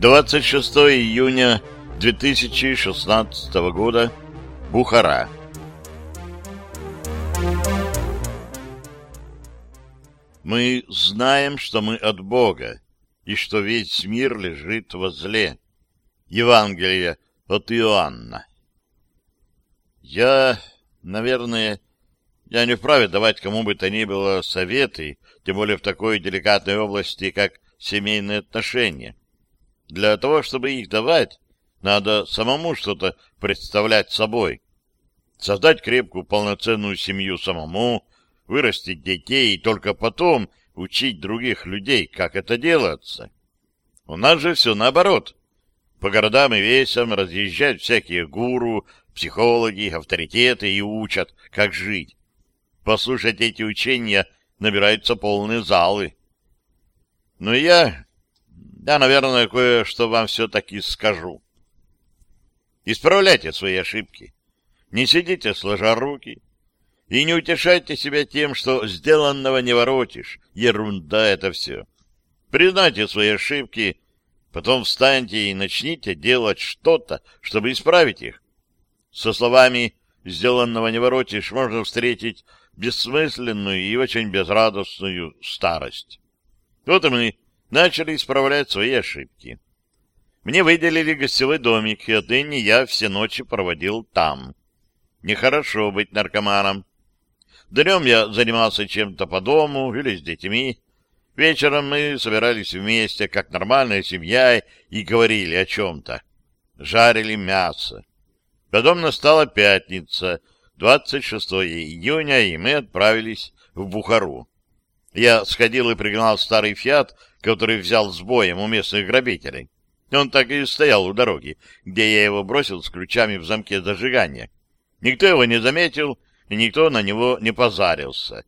26 июня 2016 года. Бухара. Мы знаем, что мы от Бога, и что весь мир лежит во зле. Евангелие от Иоанна. Я, наверное, я не вправе давать кому бы то ни было советы, тем более в такой деликатной области, как семейные отношения. Для того, чтобы их давать, надо самому что-то представлять собой. Создать крепкую полноценную семью самому, вырастить детей и только потом учить других людей, как это делается. У нас же все наоборот. По городам и весям разъезжают всякие гуру, психологи, авторитеты и учат, как жить. Послушать эти учения набираются полные залы. Но я я, наверное, кое-что вам все-таки скажу. Исправляйте свои ошибки. Не сидите сложа руки. И не утешайте себя тем, что сделанного не воротишь. Ерунда это все. Признайте свои ошибки, потом встаньте и начните делать что-то, чтобы исправить их. Со словами «сделанного не воротишь» можно встретить бессмысленную и очень безрадостную старость. Вот и мы начали исправлять свои ошибки. Мне выделили гостевой домик, и отныне я все ночи проводил там. Нехорошо быть наркоманом. Днем я занимался чем-то по дому или с детьми. Вечером мы собирались вместе, как нормальная семья, и говорили о чем-то. Жарили мясо. Потом настала пятница, 26 июня, и мы отправились в Бухару. Я сходил и пригнал старый «Фиат», который взял с боем у местных грабителей. Он так и стоял у дороги, где я его бросил с ключами в замке зажигания. Никто его не заметил, и никто на него не позарился.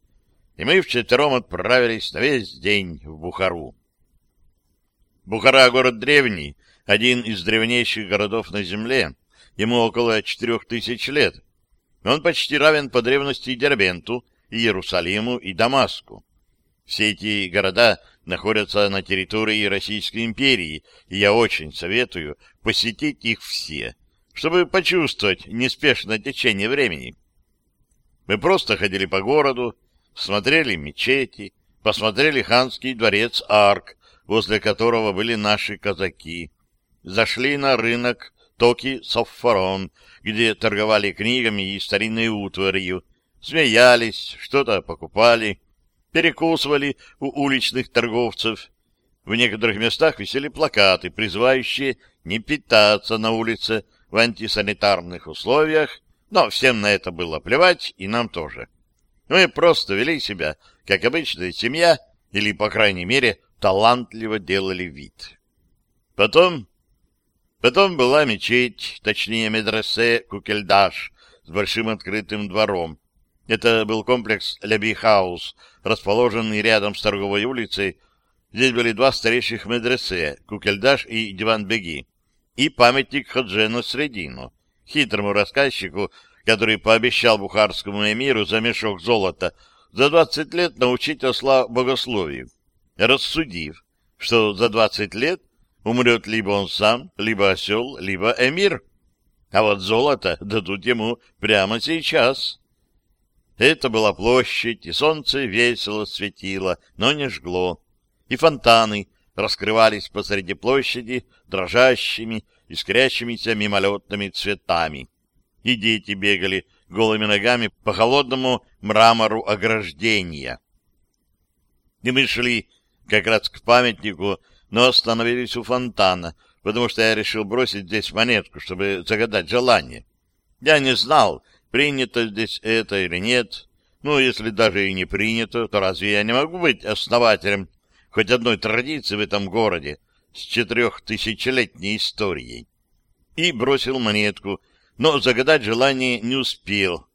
И мы вчетвером отправились на весь день в Бухару. Бухара — город древний, один из древнейших городов на земле. Ему около четырех тысяч лет. Он почти равен по древности Дербенту, Иерусалиму и Дамаску. Все эти города находятся на территории Российской империи, и я очень советую посетить их все, чтобы почувствовать неспешное течение времени. Мы просто ходили по городу, смотрели мечети, посмотрели ханский дворец Арк, возле которого были наши казаки, зашли на рынок Токи Соффарон, где торговали книгами и старинной утварью, смеялись, что-то покупали, перекусывали у уличных торговцев. В некоторых местах висели плакаты, призывающие не питаться на улице в антисанитарных условиях, но всем на это было плевать, и нам тоже. Мы просто вели себя, как обычная семья, или, по крайней мере, талантливо делали вид. Потом... Потом была мечеть, точнее медресе Кукельдаш, с большим открытым двором, это был комплекс Леби Хаус, расположенный рядом с торговой улицей. Здесь были два старейших медресе — Кукельдаш и Диван-Беги, и памятник Хаджену Средину, хитрому рассказчику, который пообещал бухарскому эмиру за мешок золота за 20 лет научить осла богословию, рассудив, что за 20 лет умрет либо он сам, либо осел, либо эмир. А вот золото дадут ему прямо сейчас. Это была площадь, и солнце весело светило, но не жгло. И фонтаны раскрывались посреди площади дрожащими, искрящимися мимолетными цветами. И дети бегали голыми ногами по холодному мрамору ограждения. И мы шли как раз к памятнику, но остановились у фонтана, потому что я решил бросить здесь монетку, чтобы загадать желание. Я не знал, принято здесь это или нет. Ну, если даже и не принято, то разве я не могу быть основателем хоть одной традиции в этом городе с четырехтысячелетней историей? И бросил монетку, но загадать желание не успел,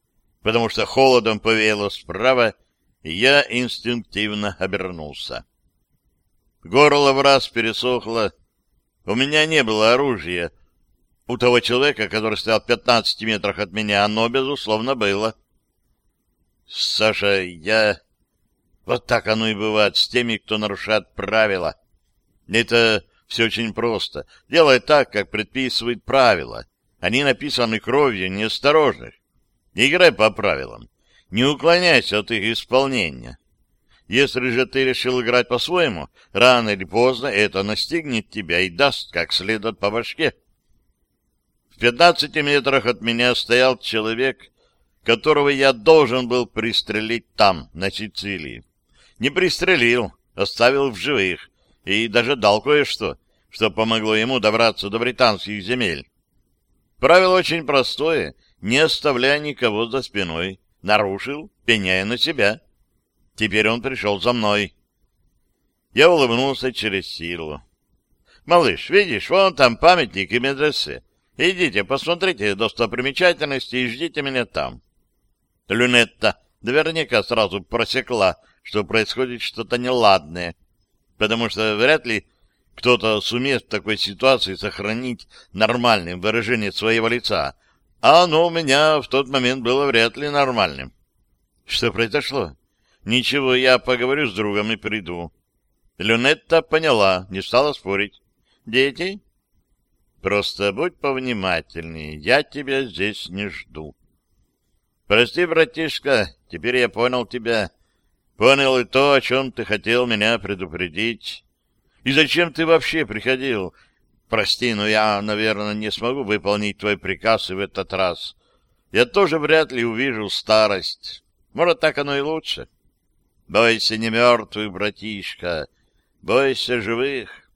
потому что холодом повело справа, и я инстинктивно обернулся. Горло в раз пересохло. У меня не было оружия — у того человека, который стоял в 15 метрах от меня, оно, безусловно, было. Саша, я... Вот так оно и бывает с теми, кто нарушает правила. Это все очень просто. Делай так, как предписывает правила. Они написаны кровью неосторожных. Играй по правилам. Не уклоняйся от их исполнения. Если же ты решил играть по-своему, рано или поздно это настигнет тебя и даст как следует по башке. В 15 метрах от меня стоял человек, которого я должен был пристрелить там, на Сицилии. Не пристрелил, оставил в живых и даже дал кое-что, что помогло ему добраться до британских земель. Правило очень простое — не оставляя никого за спиной. Нарушил, пеняя на себя. Теперь он пришел за мной. Я улыбнулся через силу. «Малыш, видишь, вон там памятник и медресе. Идите, посмотрите достопримечательности и ждите меня там. Люнетта наверняка сразу просекла, что происходит что-то неладное, потому что вряд ли кто-то сумеет в такой ситуации сохранить нормальным выражение своего лица, а оно у меня в тот момент было вряд ли нормальным. Что произошло? Ничего, я поговорю с другом и приду. Люнетта поняла, не стала спорить. «Дети, Просто будь повнимательнее, я тебя здесь не жду. Прости, братишка, теперь я понял тебя. Понял и то, о чем ты хотел меня предупредить. И зачем ты вообще приходил? Прости, но я, наверное, не смогу выполнить твой приказ и в этот раз. Я тоже вряд ли увижу старость. Может, так оно и лучше. Бойся не мертвых, братишка. Бойся живых.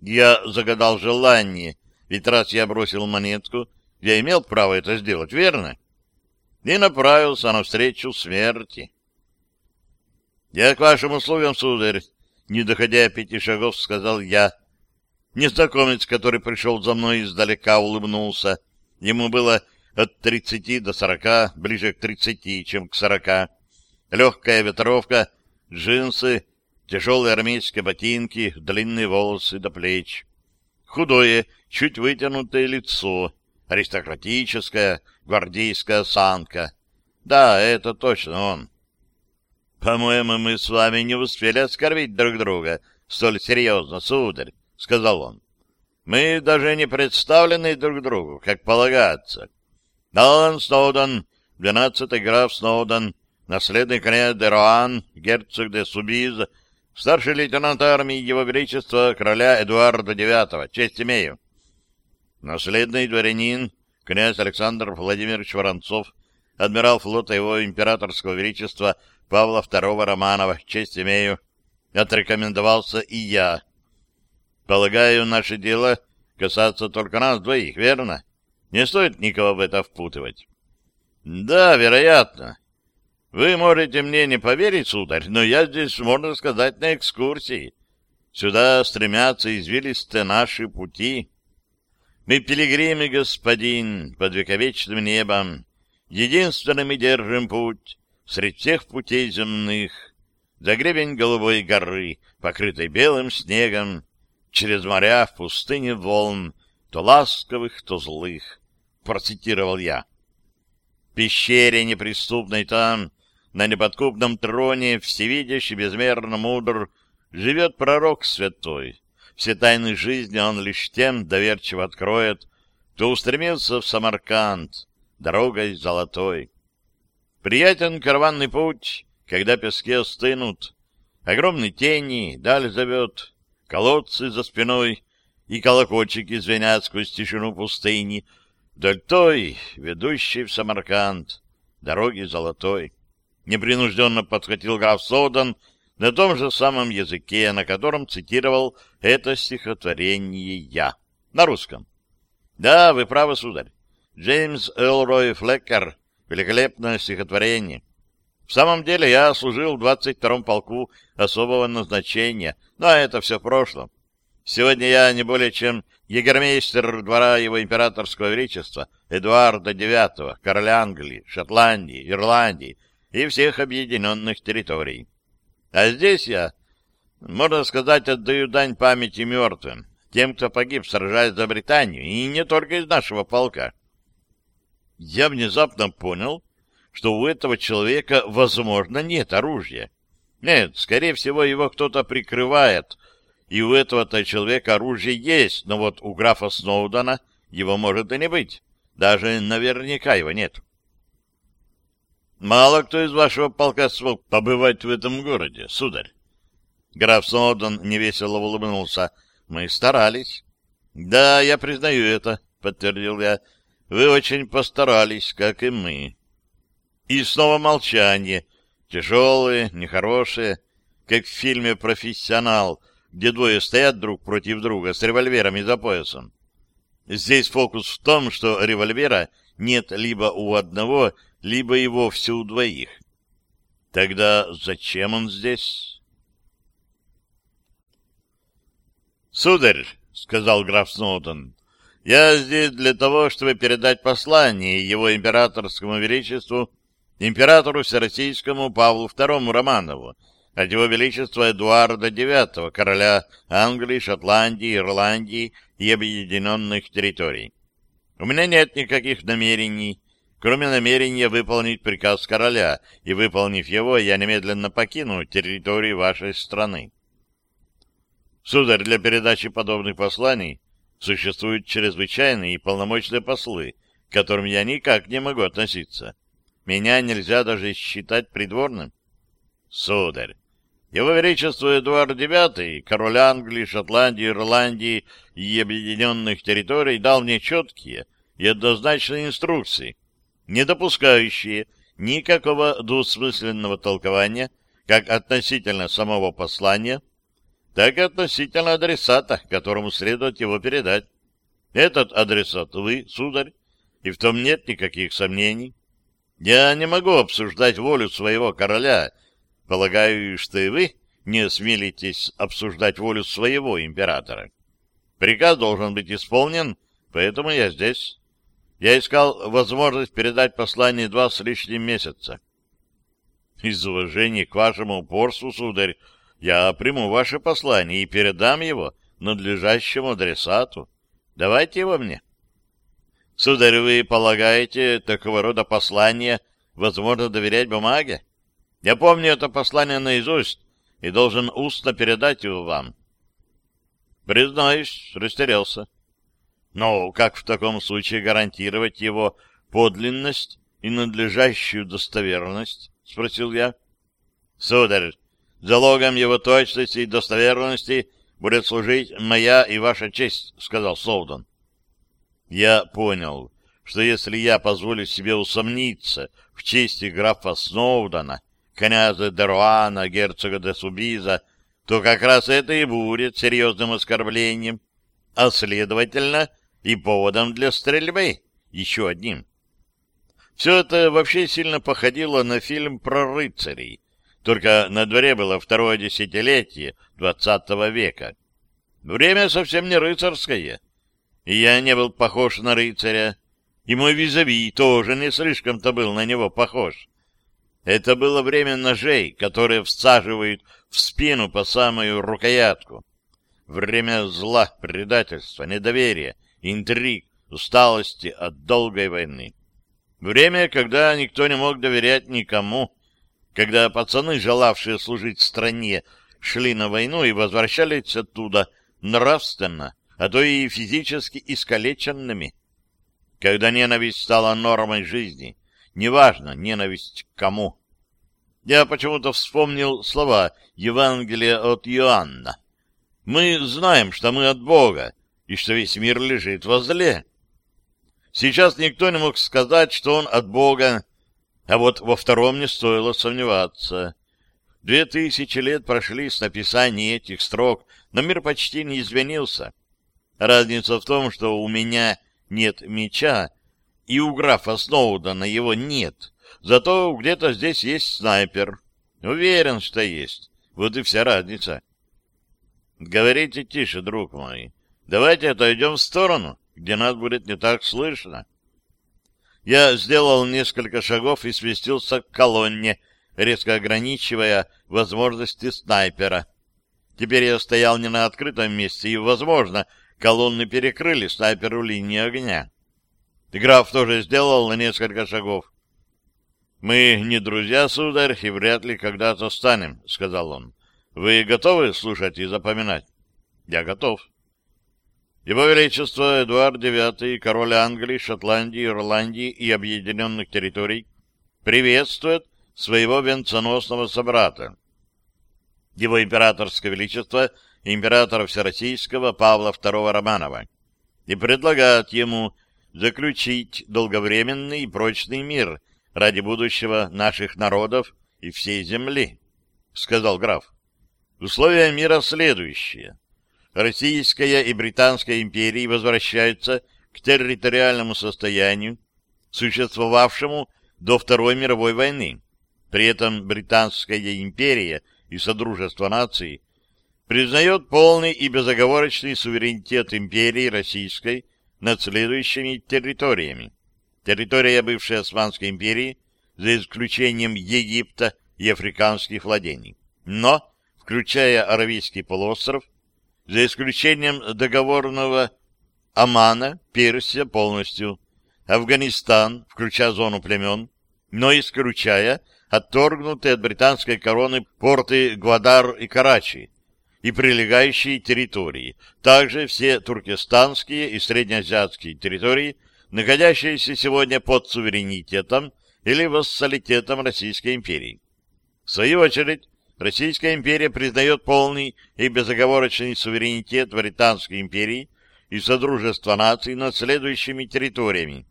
Я загадал желание, ведь раз я бросил монетку, я имел право это сделать, верно? И направился навстречу смерти. «Я к вашим условиям, сударь», — не доходя пяти шагов, сказал я. Незнакомец, который пришел за мной издалека, улыбнулся. Ему было от тридцати до сорока, ближе к тридцати, чем к сорока. Легкая ветровка, джинсы — тяжелые армейские ботинки, длинные волосы до плеч. Худое, чуть вытянутое лицо, аристократическая гвардейская санка. Да, это точно он. «По-моему, мы с вами не успели оскорбить друг друга столь серьезно, сударь», — сказал он. «Мы даже не представлены друг другу, как полагается. Алан Сноуден, двенадцатый граф Сноуден, наследный князь Деруан, герцог де Субиза, старший лейтенант армии Его Величества короля Эдуарда IX. Честь имею. Наследный дворянин, князь Александр Владимирович Воронцов, адмирал флота Его Императорского Величества Павла II Романова. Честь имею. Отрекомендовался и я. Полагаю, наше дело касаться только нас двоих, верно? Не стоит никого в это впутывать. Да, вероятно. Вы можете мне не поверить, сударь, но я здесь, можно сказать, на экскурсии. Сюда стремятся извилисты наши пути. Мы пилигримы, господин, под вековечным небом. Единственными держим путь среди всех путей земных. За гребень голубой горы, покрытой белым снегом, через моря в пустыне волн, то ласковых, то злых, процитировал я. В пещере неприступной там на неподкупном троне, всевидящий, безмерно мудр, живет пророк святой. Все тайны жизни он лишь тем доверчиво откроет, кто устремился в Самарканд, дорогой золотой. Приятен караванный путь, когда пески остынут, огромные тени даль зовет, колодцы за спиной и колокольчики звенят сквозь тишину пустыни, вдоль той, ведущей в Самарканд, дороги золотой непринужденно подхватил граф Солдан на том же самом языке, на котором цитировал это стихотворение я, на русском. Да, вы правы, сударь. Джеймс Элрой Флеккер. Великолепное стихотворение. В самом деле я служил в 22-м полку особого назначения, но это все в прошлом. Сегодня я не более чем егермейстер двора его императорского величества Эдуарда IX, короля Англии, Шотландии, Ирландии, и всех объединенных территорий. А здесь я, можно сказать, отдаю дань памяти мертвым, тем, кто погиб, сражаясь за Британию, и не только из нашего полка. Я внезапно понял, что у этого человека, возможно, нет оружия. Нет, скорее всего, его кто-то прикрывает, и у этого-то человека оружие есть, но вот у графа Сноудена его может и не быть. Даже наверняка его нет. Мало кто из вашего полка смог побывать в этом городе, сударь. Граф Сноуден невесело улыбнулся. Мы старались. Да, я признаю это, подтвердил я. Вы очень постарались, как и мы. И снова молчание. Тяжелое, нехорошее, как в фильме «Профессионал», где двое стоят друг против друга с револьверами за поясом. Здесь фокус в том, что револьвера нет либо у одного, либо и вовсе у двоих. Тогда зачем он здесь? «Сударь», — сказал граф Сноутон, — «я здесь для того, чтобы передать послание его императорскому величеству, императору всероссийскому Павлу II Романову, от его величества Эдуарда IX, короля Англии, Шотландии, Ирландии и объединенных территорий. У меня нет никаких намерений кроме намерения выполнить приказ короля, и, выполнив его, я немедленно покину территорию вашей страны. Сударь, для передачи подобных посланий существуют чрезвычайные и полномочные послы, к которым я никак не могу относиться. Меня нельзя даже считать придворным. Сударь, его Величество Эдуард IX, король Англии, Шотландии, Ирландии и объединенных территорий, дал мне четкие и однозначные инструкции — не допускающие никакого двусмысленного толкования как относительно самого послания, так и относительно адресата, которому следует его передать. Этот адресат вы, сударь, и в том нет никаких сомнений. Я не могу обсуждать волю своего короля. Полагаю, что и вы не осмелитесь обсуждать волю своего императора. Приказ должен быть исполнен, поэтому я здесь. Я искал возможность передать послание два с лишним месяца. Из уважения к вашему упорству, сударь, я приму ваше послание и передам его надлежащему адресату. Давайте его мне. Сударь, вы полагаете, такого рода послание возможно доверять бумаге? Я помню это послание наизусть и должен устно передать его вам. Признаюсь, растерялся. Но как в таком случае гарантировать его подлинность и надлежащую достоверность? — спросил я. — Сударь, залогом его точности и достоверности будет служить моя и ваша честь, — сказал Солдон. Я понял, что если я позволю себе усомниться в чести графа Сноудена, князя Деруана, герцога де Субиза, то как раз это и будет серьезным оскорблением, а, следовательно, и поводом для стрельбы, еще одним. Все это вообще сильно походило на фильм про рыцарей, только на дворе было второе десятилетие двадцатого века. Время совсем не рыцарское, и я не был похож на рыцаря, и мой визави тоже не слишком-то был на него похож. Это было время ножей, которые всаживают в спину по самую рукоятку. Время зла, предательства, недоверия, интриг, усталости от долгой войны. Время, когда никто не мог доверять никому, когда пацаны, желавшие служить стране, шли на войну и возвращались оттуда нравственно, а то и физически искалеченными. Когда ненависть стала нормой жизни, неважно, ненависть к кому. Я почему-то вспомнил слова Евангелия от Иоанна. «Мы знаем, что мы от Бога, и что весь мир лежит возле. Сейчас никто не мог сказать, что он от Бога, а вот во втором не стоило сомневаться. Две тысячи лет прошли с написания этих строк, но мир почти не извинился. Разница в том, что у меня нет меча, и у графа Сноудена его нет. Зато где-то здесь есть снайпер. Уверен, что есть. Вот и вся разница. Говорите тише, друг мой. Давайте отойдем в сторону, где нас будет не так слышно. Я сделал несколько шагов и сместился к колонне, резко ограничивая возможности снайпера. Теперь я стоял не на открытом месте, и, возможно, колонны перекрыли снайперу линии огня. Граф тоже сделал несколько шагов. «Мы не друзья, сударь, и вряд ли когда-то станем», — сказал он. «Вы готовы слушать и запоминать?» «Я готов». Его Величество Эдуард IX, король Англии, Шотландии, Ирландии и объединенных территорий, приветствует своего венценосного собрата. Его императорское величество, императора Всероссийского Павла II Романова, и предлагает ему заключить долговременный и прочный мир ради будущего наших народов и всей земли, — сказал граф. Условия мира следующие. Российская и Британская империи возвращаются к территориальному состоянию, существовавшему до Второй мировой войны. При этом Британская империя и Содружество наций признает полный и безоговорочный суверенитет империи Российской над следующими территориями. Территория бывшей Османской империи, за исключением Египта и африканских владений. Но, включая Аравийский полуостров, за исключением договорного Омана, Персия полностью, Афганистан, включая зону племен, но исключая отторгнутые от британской короны порты Гвадар и Карачи и прилегающие территории, также все туркестанские и среднеазиатские территории, находящиеся сегодня под суверенитетом или вассалитетом Российской империи. В свою очередь, Российская империя признает полный и безоговорочный суверенитет Британской империи и Содружества наций над следующими территориями.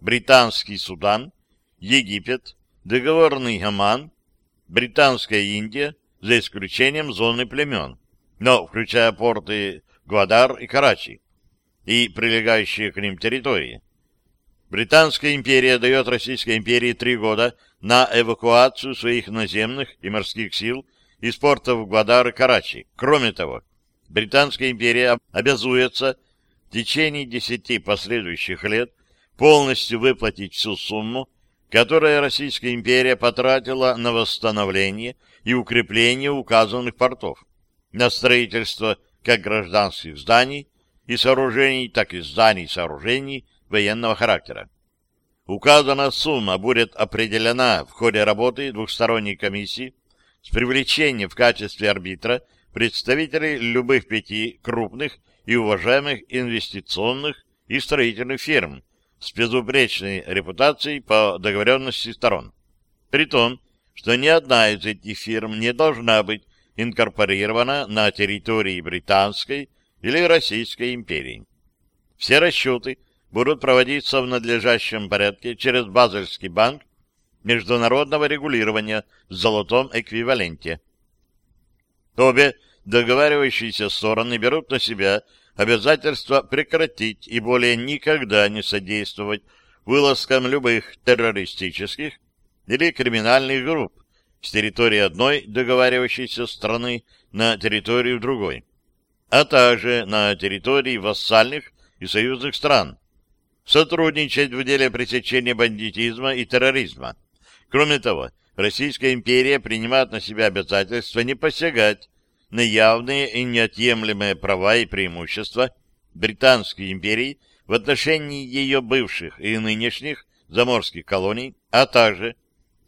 Британский Судан, Египет, Договорный Оман, Британская Индия, за исключением зоны племен, но включая порты Гвадар и Карачи и прилегающие к ним территории. Британская империя дает Российской империи три года на эвакуацию своих наземных и морских сил из портов Гвадара и Карачи. Кроме того, Британская империя обязуется в течение десяти последующих лет полностью выплатить всю сумму, которую Российская империя потратила на восстановление и укрепление указанных портов, на строительство как гражданских зданий и сооружений, так и зданий и сооружений, военного характера. Указанная сумма будет определена в ходе работы двухсторонней комиссии с привлечением в качестве арбитра представителей любых пяти крупных и уважаемых инвестиционных и строительных фирм с безупречной репутацией по договоренности сторон. При том, что ни одна из этих фирм не должна быть инкорпорирована на территории Британской или Российской империи. Все расчеты будут проводиться в надлежащем порядке через Базельский банк международного регулирования в золотом эквиваленте. Обе договаривающиеся стороны берут на себя обязательство прекратить и более никогда не содействовать вылазкам любых террористических или криминальных групп с территории одной договаривающейся страны на территорию другой, а также на территории вассальных и союзных стран, сотрудничать в деле пресечения бандитизма и терроризма. Кроме того, Российская империя принимает на себя обязательство не посягать на явные и неотъемлемые права и преимущества Британской империи в отношении ее бывших и нынешних заморских колоний, а также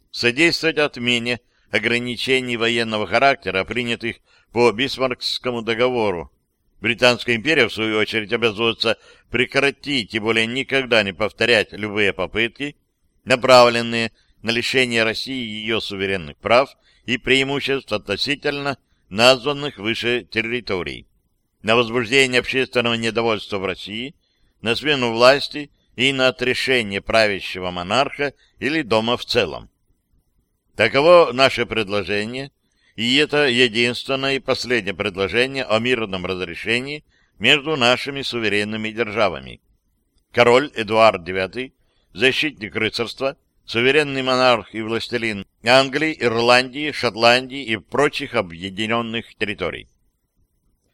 содействовать отмене ограничений военного характера, принятых по Бисмаркскому договору Британская империя, в свою очередь, обязуется прекратить и более никогда не повторять любые попытки, направленные на лишение России ее суверенных прав и преимуществ относительно названных выше территорий, на возбуждение общественного недовольства в России, на смену власти и на отрешение правящего монарха или дома в целом. Таково наше предложение – и это единственное и последнее предложение о мирном разрешении между нашими суверенными державами. Король Эдуард IX, защитник рыцарства, суверенный монарх и властелин Англии, Ирландии, Шотландии и прочих объединенных территорий.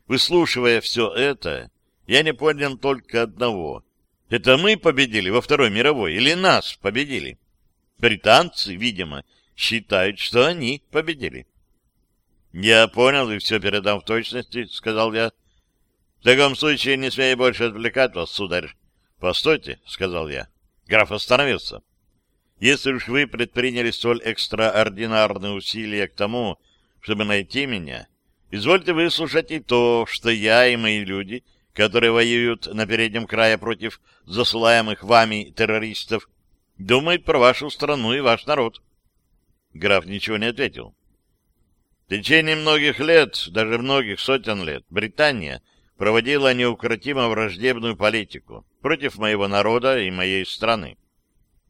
Выслушивая все это, я не понял только одного. Это мы победили во Второй мировой или нас победили? Британцы, видимо, считают, что они победили. «Я понял и все передам в точности», — сказал я. «В таком случае не смей больше отвлекать вас, сударь». «Постойте», — сказал я. Граф остановился. «Если уж вы предприняли столь экстраординарные усилия к тому, чтобы найти меня, извольте выслушать и то, что я и мои люди, которые воюют на переднем крае против засылаемых вами террористов, думают про вашу страну и ваш народ». Граф ничего не ответил. В течение многих лет, даже многих сотен лет, Британия проводила неукротимо враждебную политику против моего народа и моей страны.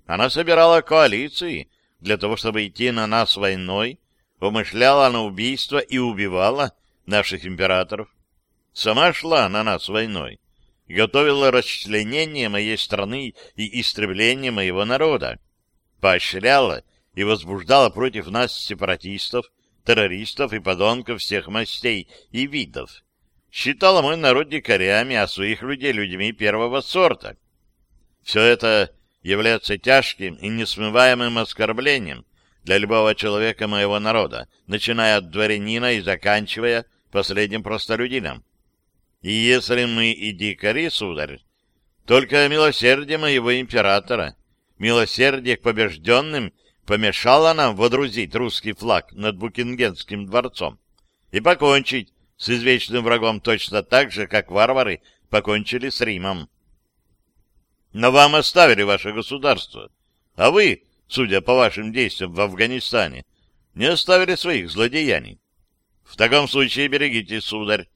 Она собирала коалиции для того, чтобы идти на нас войной, умышляла на убийство и убивала наших императоров. Сама шла на нас войной, готовила расчленение моей страны и истребление моего народа, поощряла и возбуждала против нас сепаратистов, террористов и подонков всех мастей и видов. Считала мой народ дикарями, а своих людей людьми первого сорта. Все это является тяжким и несмываемым оскорблением для любого человека моего народа, начиная от дворянина и заканчивая последним простолюдином. И если мы и дикари, сударь, только милосердие моего императора, милосердие к побежденным — помешала нам водрузить русский флаг над Букингенским дворцом и покончить с извечным врагом точно так же, как варвары покончили с Римом. Но вам оставили ваше государство, а вы, судя по вашим действиям в Афганистане, не оставили своих злодеяний. В таком случае берегите сударь.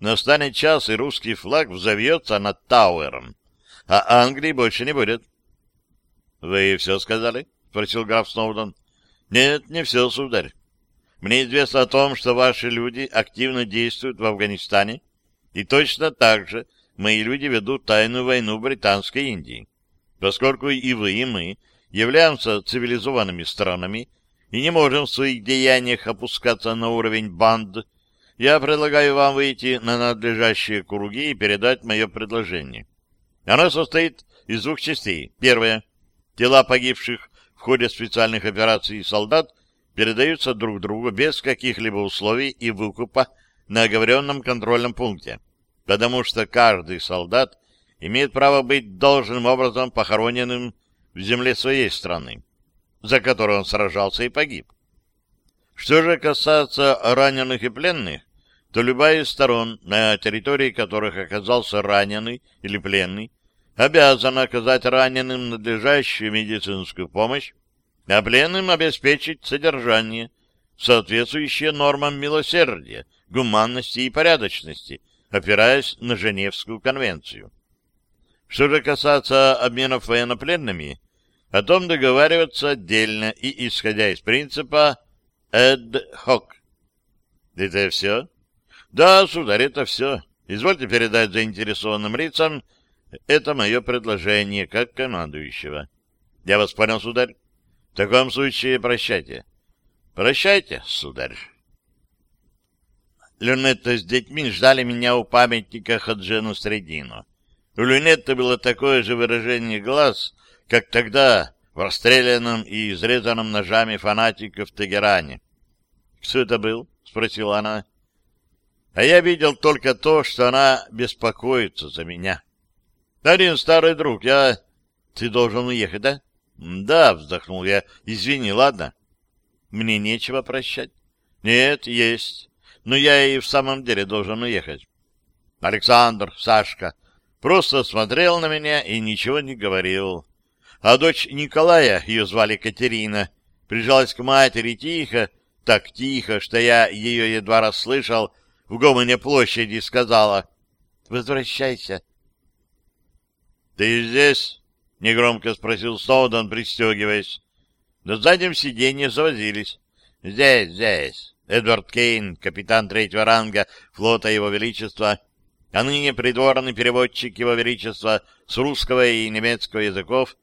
Настанет час, и русский флаг взовьется над Тауэром, а Англии больше не будет. — Вы все сказали? — спросил граф Сноуден. Нет, не все, сударь. Мне известно о том, что ваши люди активно действуют в Афганистане, и точно так же мои люди ведут тайную войну Британской Индии. Поскольку и вы, и мы являемся цивилизованными странами и не можем в своих деяниях опускаться на уровень банд, я предлагаю вам выйти на надлежащие круги и передать мое предложение. Оно состоит из двух частей. Первое. Тела погибших в ходе специальных операций солдат передаются друг другу без каких-либо условий и выкупа на оговоренном контрольном пункте, потому что каждый солдат имеет право быть должным образом похороненным в земле своей страны, за которую он сражался и погиб. Что же касается раненых и пленных, то любая из сторон, на территории которых оказался раненый или пленный, обязан оказать раненым надлежащую медицинскую помощь, а пленным обеспечить содержание, соответствующее нормам милосердия, гуманности и порядочности, опираясь на Женевскую конвенцию. Что же касается обменов военнопленными, о том договариваться отдельно и исходя из принципа «эд хок». Это все? Да, сударь, это все. Извольте передать заинтересованным лицам это мое предложение как командующего. Я вас понял, сударь? В таком случае прощайте. Прощайте, сударь. Люнетта с детьми ждали меня у памятника Хаджену Средину. У Люнетты было такое же выражение глаз, как тогда в расстрелянном и изрезанном ножами фанатика в Тегеране. — Кто это был? — спросила она. — А я видел только то, что она беспокоится за меня. — «Дарин, старый друг, я...» «Ты должен уехать, да?» «Да», — вздохнул я. «Извини, ладно?» «Мне нечего прощать». «Нет, есть. Но я и в самом деле должен уехать». Александр, Сашка, просто смотрел на меня и ничего не говорил. А дочь Николая, ее звали Катерина, прижалась к матери тихо, так тихо, что я ее едва расслышал, в гомоне площади сказала «Возвращайся, «Ты здесь?» — негромко спросил Сноуден, пристегиваясь. На заднем сиденье завозились. «Здесь, здесь!» Эдвард Кейн, капитан третьего ранга флота Его Величества, а ныне придворный переводчик Его Величества с русского и немецкого языков,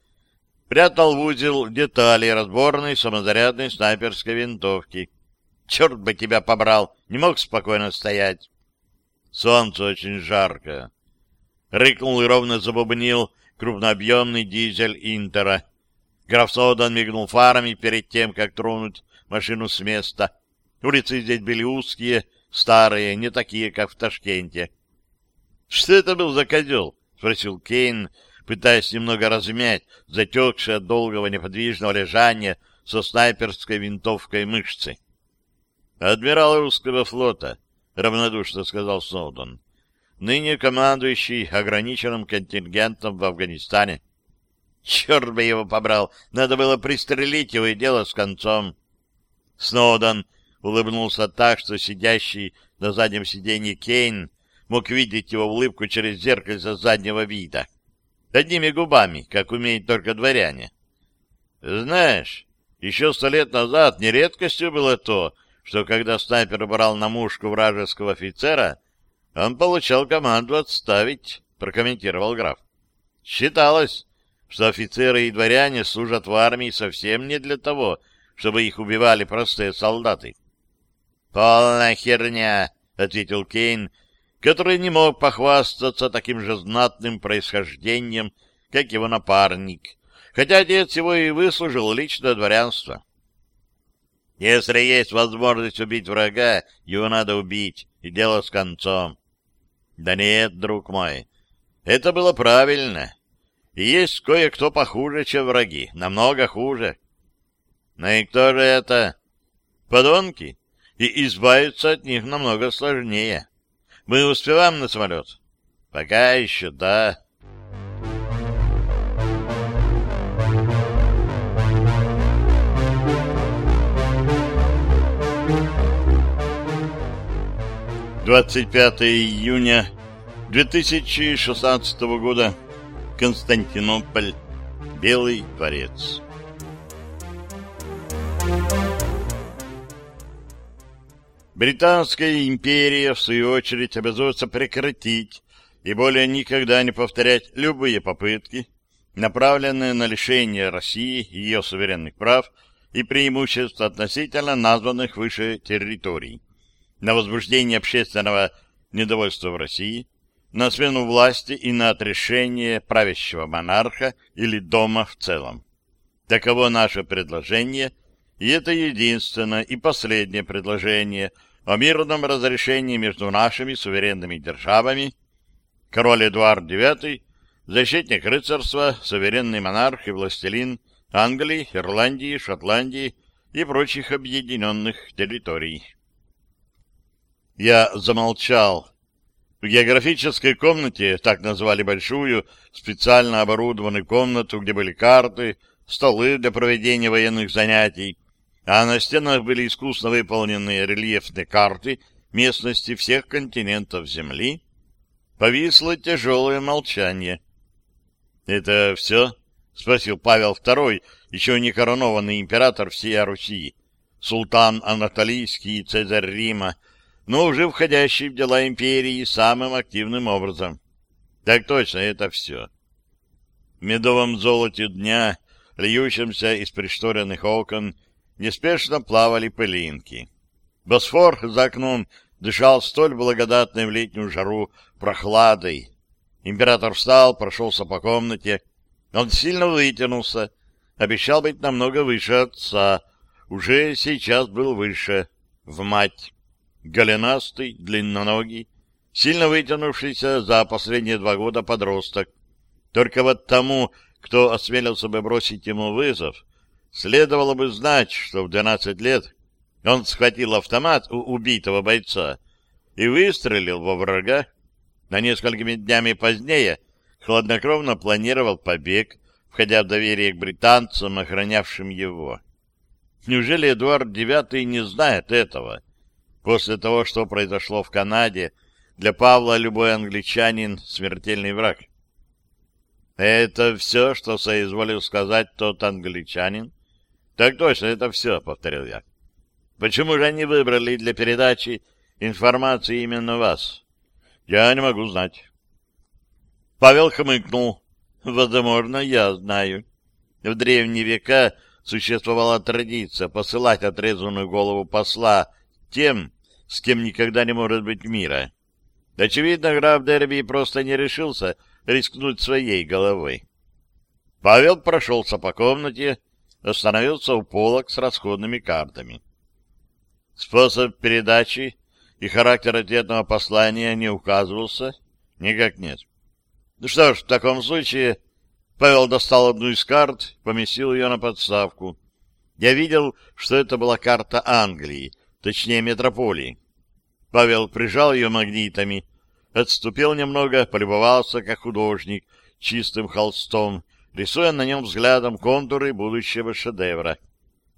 прятал в узел детали разборной самозарядной снайперской винтовки. «Черт бы тебя побрал! Не мог спокойно стоять!» «Солнце очень жарко!» Рыкнул и ровно забубнил крупнообъемный дизель Интера. Граф Содан мигнул фарами перед тем, как тронуть машину с места. Улицы здесь были узкие, старые, не такие, как в Ташкенте. — Что это был за козел? — спросил Кейн, пытаясь немного размять затекшее от долгого неподвижного лежания со снайперской винтовкой мышцы. — Адмирал русского флота, — равнодушно сказал Сноуден ныне командующий ограниченным контингентом в Афганистане. Черт бы его побрал! Надо было пристрелить его и дело с концом. Сноуден улыбнулся так, что сидящий на заднем сиденье Кейн мог видеть его улыбку через зеркальце заднего вида. Одними губами, как умеют только дворяне. Знаешь, еще сто лет назад не редкостью было то, что когда снайпер брал на мушку вражеского офицера, он получал команду отставить, прокомментировал граф. Считалось, что офицеры и дворяне служат в армии совсем не для того, чтобы их убивали простые солдаты. «Полная херня!» — ответил Кейн, который не мог похвастаться таким же знатным происхождением, как его напарник, хотя отец его и выслужил личное дворянство. «Если есть возможность убить врага, его надо убить, и дело с концом. Да нет, друг мой, это было правильно. И есть кое-кто похуже, чем враги, намного хуже. Но и кто же это? Подонки. И избавиться от них намного сложнее. Мы успеваем на самолет? Пока еще, да. 25 июня 2016 года. Константинополь. Белый дворец. Британская империя, в свою очередь, обязуется прекратить и более никогда не повторять любые попытки, направленные на лишение России ее суверенных прав и преимуществ относительно названных выше территорий на возбуждение общественного недовольства в России, на смену власти и на отрешение правящего монарха или дома в целом. Таково наше предложение, и это единственное и последнее предложение о мирном разрешении между нашими суверенными державами. Король Эдуард IX, защитник рыцарства, суверенный монарх и властелин Англии, Ирландии, Шотландии и прочих объединенных территорий. Я замолчал. В географической комнате, так назвали большую, специально оборудованную комнату, где были карты, столы для проведения военных занятий, а на стенах были искусно выполненные рельефные карты местности всех континентов Земли, повисло тяжелое молчание. «Это все?» — спросил Павел II, еще не коронованный император всей Руси, султан Анатолийский и цезарь Рима — но уже входящий в дела империи самым активным образом. Так точно, это все. В медовом золоте дня, льющемся из пришторенных окон, неспешно плавали пылинки. Босфор за окном дышал столь благодатной в летнюю жару прохладой. Император встал, прошелся по комнате. Он сильно вытянулся, обещал быть намного выше отца. Уже сейчас был выше, в мать голенастый, длинноногий, сильно вытянувшийся за последние два года подросток. Только вот тому, кто осмелился бы бросить ему вызов, следовало бы знать, что в 12 лет он схватил автомат у убитого бойца и выстрелил во врага, На несколькими днями позднее хладнокровно планировал побег, входя в доверие к британцам, охранявшим его. Неужели Эдуард IX не знает этого? — После того, что произошло в Канаде, для Павла любой англичанин — смертельный враг. «Это все, что соизволил сказать тот англичанин?» «Так точно, это все», — повторил я. «Почему же они выбрали для передачи информации именно вас?» «Я не могу знать». Павел хмыкнул. «Возможно, я знаю. В древние века существовала традиция посылать отрезанную голову посла тем, с кем никогда не может быть мира. Очевидно, граф Дерби просто не решился рискнуть своей головой. Павел прошелся по комнате, остановился у полок с расходными картами. Способ передачи и характер ответного послания не указывался? Никак нет. Ну Что ж, в таком случае Павел достал одну из карт, поместил ее на подставку. Я видел, что это была карта Англии, точнее метрополии. Павел прижал ее магнитами, отступил немного, полюбовался, как художник, чистым холстом, рисуя на нем взглядом контуры будущего шедевра.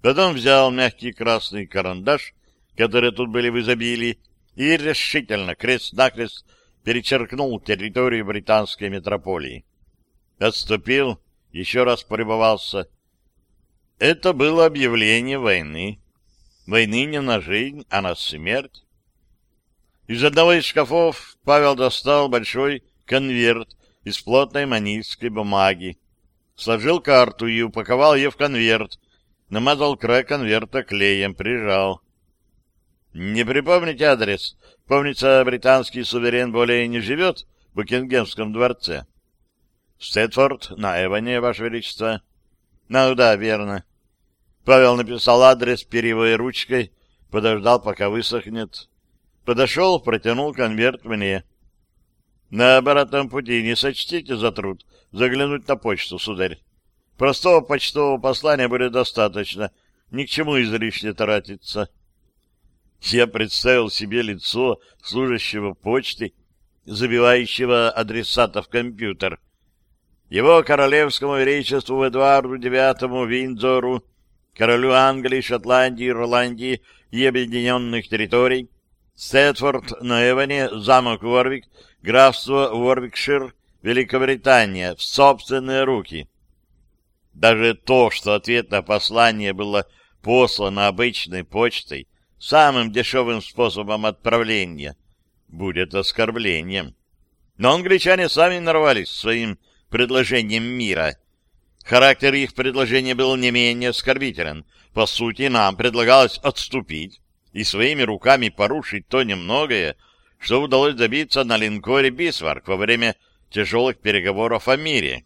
Потом взял мягкий красный карандаш, которые тут были в изобилии, и решительно крест-накрест перечеркнул территорию британской метрополии. Отступил, еще раз порыбовался. Это было объявление войны. Войны не на жизнь, а на смерть. Из одного из шкафов Павел достал большой конверт из плотной манильской бумаги. Сложил карту и упаковал ее в конверт. Намазал край конверта клеем, прижал. «Не припомните адрес? Помнится, британский суверен более не живет в Букингемском дворце?» «Стэтфорд, на Эване, Ваше Величество». «Ну да, верно». Павел написал адрес перьевой ручкой, подождал, пока высохнет подошел, протянул конверт мне. На обратном пути не сочтите за труд заглянуть на почту, сударь. Простого почтового послания будет достаточно, ни к чему излишне тратиться. Я представил себе лицо служащего почты, забивающего адресата в компьютер. Его королевскому величеству Эдуарду IX Виндзору, королю Англии, Шотландии, Ирландии и Объединенных территорий, Сетфорд на Эване, замок Уорвик, графство Уорвикшир, Великобритания, в собственные руки. Даже то, что ответ на послание было послано обычной почтой, самым дешевым способом отправления, будет оскорблением. Но англичане сами нарвались своим предложением мира. Характер их предложения был не менее оскорбителен. По сути, нам предлагалось отступить, и своими руками порушить то немногое, что удалось добиться на линкоре «Бисварк» во время тяжелых переговоров о мире.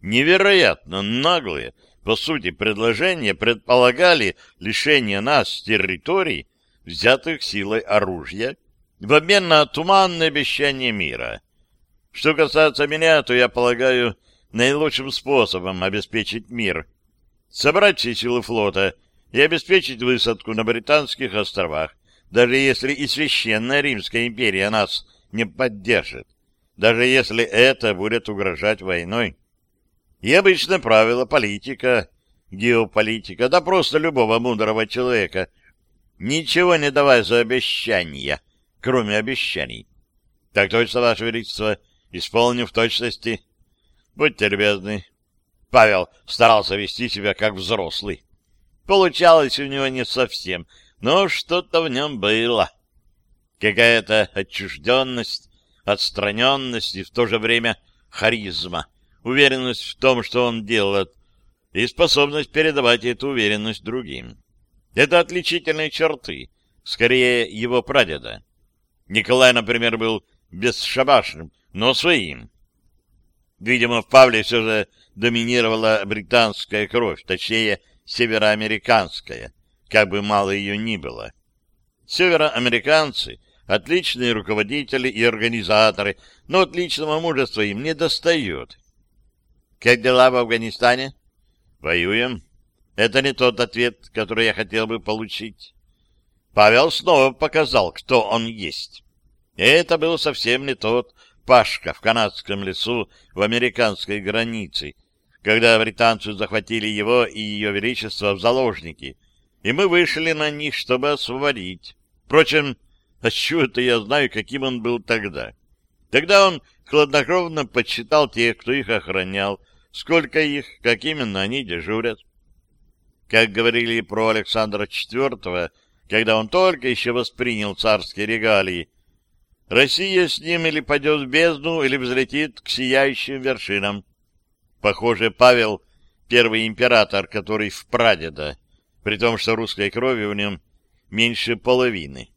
Невероятно наглые, по сути, предложения предполагали лишение нас территорий, взятых силой оружия, в обмен на туманное обещание мира. Что касается меня, то я полагаю наилучшим способом обеспечить мир — собрать все силы флота — и обеспечить высадку на Британских островах, даже если и Священная Римская империя нас не поддержит, даже если это будет угрожать войной. И обычное правило политика, геополитика, да просто любого мудрого человека, ничего не давай за обещания, кроме обещаний. Так точно, Ваше Величество, исполню в точности. Будьте любезны. Павел старался вести себя как взрослый. Получалось у него не совсем, но что-то в нем было. Какая-то отчужденность, отстраненность и в то же время харизма, уверенность в том, что он делает, и способность передавать эту уверенность другим. Это отличительные черты, скорее его прадеда. Николай, например, был бесшабашным, но своим. Видимо, в Павле все же доминировала британская кровь, точнее, североамериканская, как бы мало ее ни было. Североамериканцы — отличные руководители и организаторы, но отличного мужества им не достает. Как дела в Афганистане? Воюем. Это не тот ответ, который я хотел бы получить. Павел снова показал, кто он есть. И это был совсем не тот Пашка в канадском лесу в американской границе, когда британцы захватили его и ее величество в заложники, и мы вышли на них, чтобы освободить. Впрочем, а чего-то я знаю, каким он был тогда? Тогда он хладнокровно подсчитал тех, кто их охранял, сколько их, как именно они дежурят. Как говорили про Александра IV, когда он только еще воспринял царские регалии, Россия с ним или пойдет в бездну, или взлетит к сияющим вершинам. Похоже, Павел — первый император, который в прадеда, при том, что русской крови в нем меньше половины.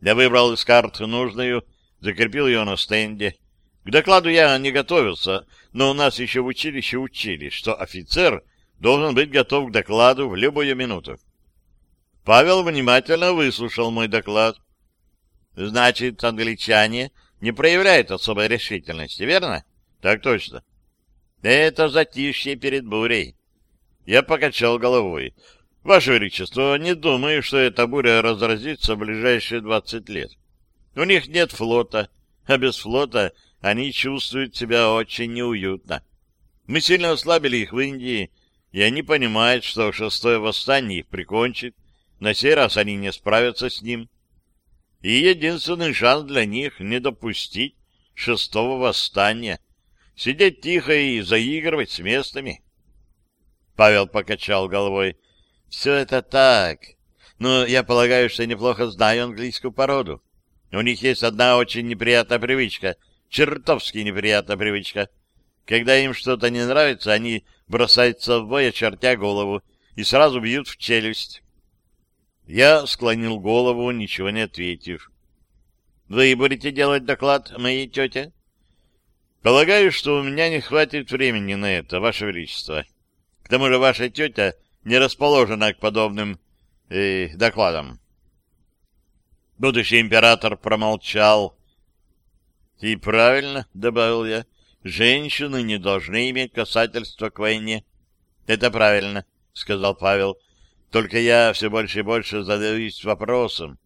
Я выбрал из карт нужную, закрепил ее на стенде. К докладу я не готовился, но у нас еще в училище учили, что офицер должен быть готов к докладу в любую минуту. Павел внимательно выслушал мой доклад. «Значит, англичане не проявляют особой решительности, верно?» «Так точно. Это затишье перед бурей. Я покачал головой. Ваше Величество, не думаю, что эта буря разразится в ближайшие двадцать лет. У них нет флота, а без флота они чувствуют себя очень неуютно. Мы сильно ослабили их в Индии, и они понимают, что шестое восстание их прикончит. На сей раз они не справятся с ним. И единственный шанс для них — не допустить шестого восстания — Сидеть тихо и заигрывать с местными. Павел покачал головой. Все это так. Но я полагаю, что неплохо знаю английскую породу. У них есть одна очень неприятная привычка. Чертовски неприятная привычка. Когда им что-то не нравится, они бросаются в бой, чертя голову, и сразу бьют в челюсть. Я склонил голову, ничего не ответив. — Вы будете делать доклад моей тете? Полагаю, что у меня не хватит времени на это, Ваше Величество. К тому же ваша тетя не расположена к подобным э, докладам. Будущий император промолчал. И правильно, — добавил я, — женщины не должны иметь касательства к войне. Это правильно, — сказал Павел. Только я все больше и больше задаюсь вопросом.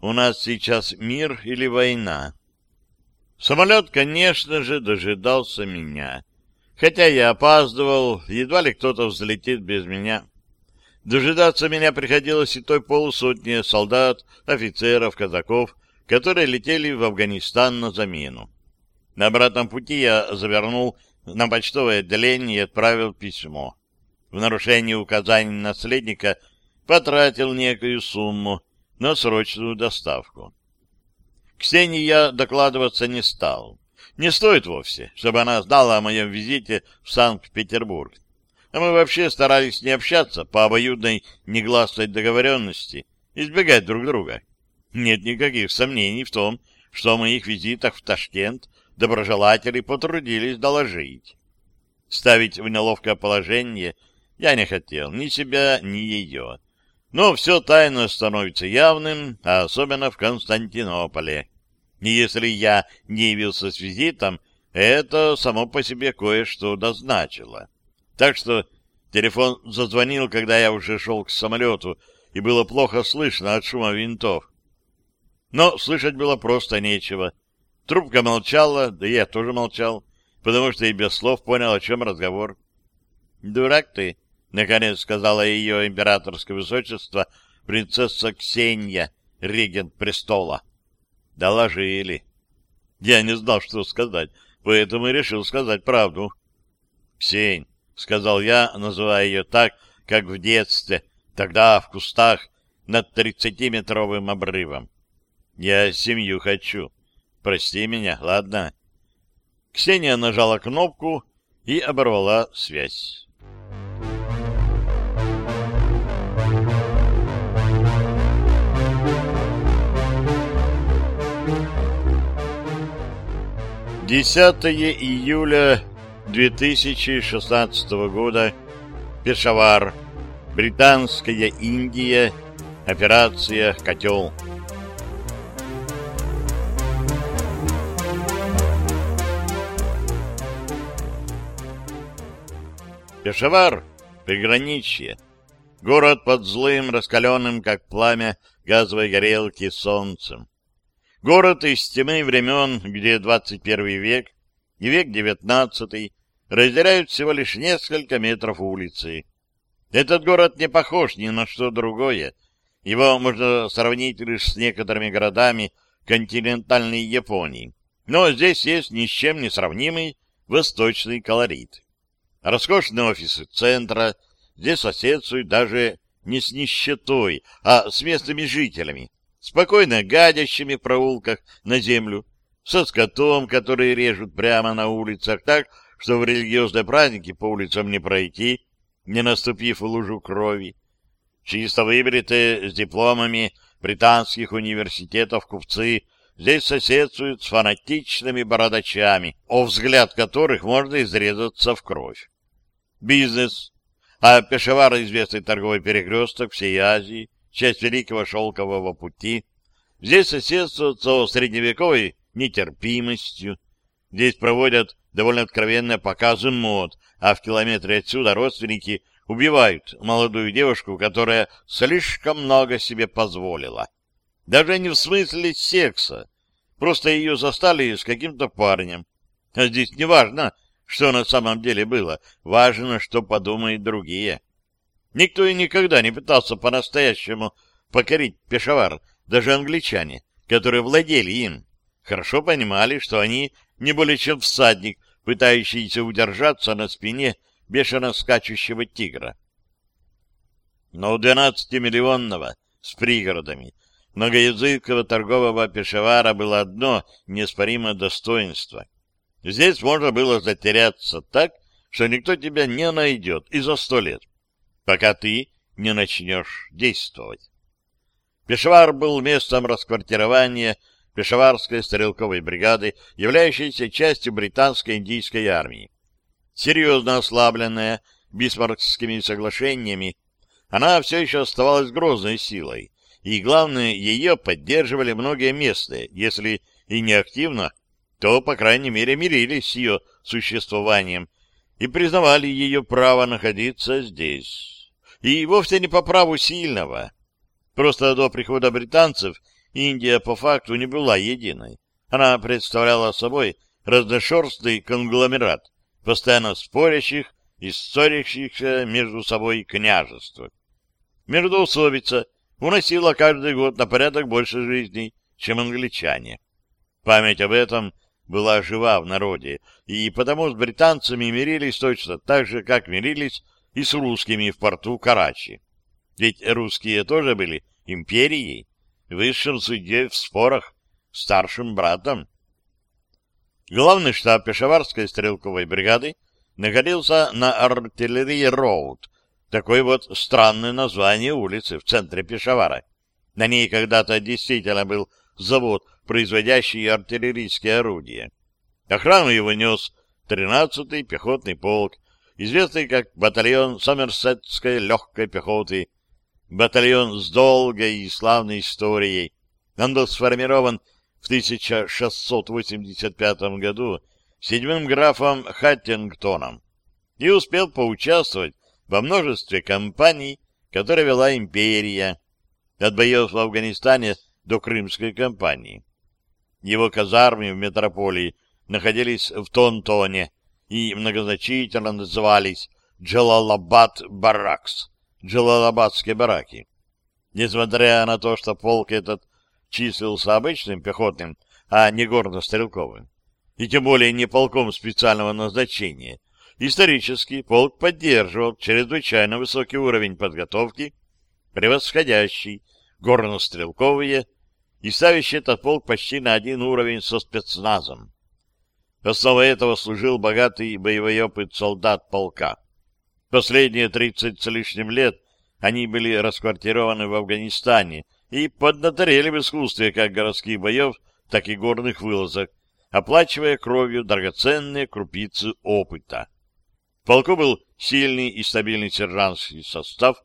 У нас сейчас мир или война? — Самолет, конечно же, дожидался меня. Хотя я опаздывал, едва ли кто-то взлетит без меня. Дожидаться меня приходилось и той полусотни солдат, офицеров, казаков, которые летели в Афганистан на замену. На обратном пути я завернул на почтовое отделение и отправил письмо. В нарушении указаний наследника потратил некую сумму на срочную доставку. Ксения докладываться не стал. Не стоит вовсе, чтобы она знала о моем визите в Санкт-Петербург. А мы вообще старались не общаться по обоюдной негласной договоренности, избегать друг друга. Нет никаких сомнений в том, что о моих визитах в Ташкент доброжелатели потрудились доложить. Ставить в неловкое положение я не хотел ни себя, ни ее. Но все тайно становится явным, а особенно в Константинополе. И Если я не явился с визитом, это само по себе кое-что дозначило. Так что телефон зазвонил, когда я уже шел к самолету, и было плохо слышно от шума винтов. Но слышать было просто нечего. Трубка молчала, да я тоже молчал, потому что и без слов понял, о чем разговор. «Дурак ты», — наконец сказала ее императорское высочество, принцесса Ксения, регент престола. Доложили. Я не знал, что сказать, поэтому и решил сказать правду. Ксень, — сказал я, называя ее так, как в детстве, тогда в кустах над тридцатиметровым обрывом. «Я семью хочу. Прости меня, ладно?» Ксения нажала кнопку и оборвала связь. 10 июля 2016 года. Пешавар. Британская Индия. Операция «Котел». Пешавар. Приграничье. Город под злым, раскаленным, как пламя газовой горелки, солнцем. Город из темы времен, где 21 век и век 19 разделяют всего лишь несколько метров улицы. Этот город не похож ни на что другое. Его можно сравнить лишь с некоторыми городами континентальной Японии. Но здесь есть ни с чем не сравнимый восточный колорит. Роскошные офисы центра здесь соседствуют даже не с нищетой, а с местными жителями, спокойно гадящими в проулках на землю, со скотом, который режут прямо на улицах так, что в религиозные праздники по улицам не пройти, не наступив в лужу крови, чисто выбритые с дипломами британских университетов купцы. Здесь соседствуют с фанатичными бородачами, о взгляд которых можно изрезаться в кровь. Бизнес, а Пешевар — известный торговый перекресток всей Азии, часть Великого Шелкового пути. Здесь соседствуют со средневековой нетерпимостью. Здесь проводят довольно откровенные показы мод, а в километре отсюда родственники убивают молодую девушку, которая слишком много себе позволила. Даже не в смысле секса. Просто ее застали с каким-то парнем. А здесь не важно, что на самом деле было. Важно, что подумают другие. Никто и никогда не пытался по-настоящему покорить Пешавар, даже англичане, которые владели им, хорошо понимали, что они не более чем всадник, пытающийся удержаться на спине бешено скачущего тигра. Но у двенадцатимиллионного с пригородами многоязыкового торгового пешевара было одно неоспоримое достоинство. Здесь можно было затеряться так, что никто тебя не найдет и за сто лет пока ты не начнешь действовать. Пешавар был местом расквартирования Пешаварской стрелковой бригады, являющейся частью британской индийской армии. Серьезно ослабленная бисмаркскими соглашениями, она все еще оставалась грозной силой, и, главное, ее поддерживали многие местные, если и не активно, то, по крайней мере, мирились с ее существованием – и признавали ее право находиться здесь. И вовсе не по праву сильного. Просто до прихода британцев Индия по факту не была единой. Она представляла собой разношерстный конгломерат, постоянно спорящих и ссорящихся между собой княжества. Междоусобица уносила каждый год на порядок больше жизней, чем англичане. Память об этом была жива в народе, и потому с британцами мирились точно так же, как мирились и с русскими в порту Карачи. Ведь русские тоже были империей, высшим судьей в спорах, старшим братом. Главный штаб Пешаварской стрелковой бригады находился на артиллерии Роуд, такое вот странное название улицы в центре Пешавара. На ней когда-то действительно был завод, производящий артиллерийские орудия. Охрану его нес 13-й пехотный полк, известный как батальон Сомерсетской легкой пехоты. Батальон с долгой и славной историей. Он был сформирован в 1685 году седьмым графом Хаттингтоном и успел поучаствовать во множестве кампаний, которые вела империя. От боев в Афганистане – до Крымской кампании. Его казармы в метрополии находились в Тонтоне и многозначительно назывались Джалалабад-Баракс, Джалалабадские бараки. Несмотря на то, что полк этот числился обычным пехотным, а не горно-стрелковым, и тем более не полком специального назначения, исторически полк поддерживал чрезвычайно высокий уровень подготовки, превосходящий горно-стрелковые и ставящий этот полк почти на один уровень со спецназом. Основой этого служил богатый боевой опыт солдат полка. Последние 30 с лишним лет они были расквартированы в Афганистане и поднаторели в искусстве как городских боев, так и горных вылазок, оплачивая кровью драгоценные крупицы опыта. В полку был сильный и стабильный сержантский состав,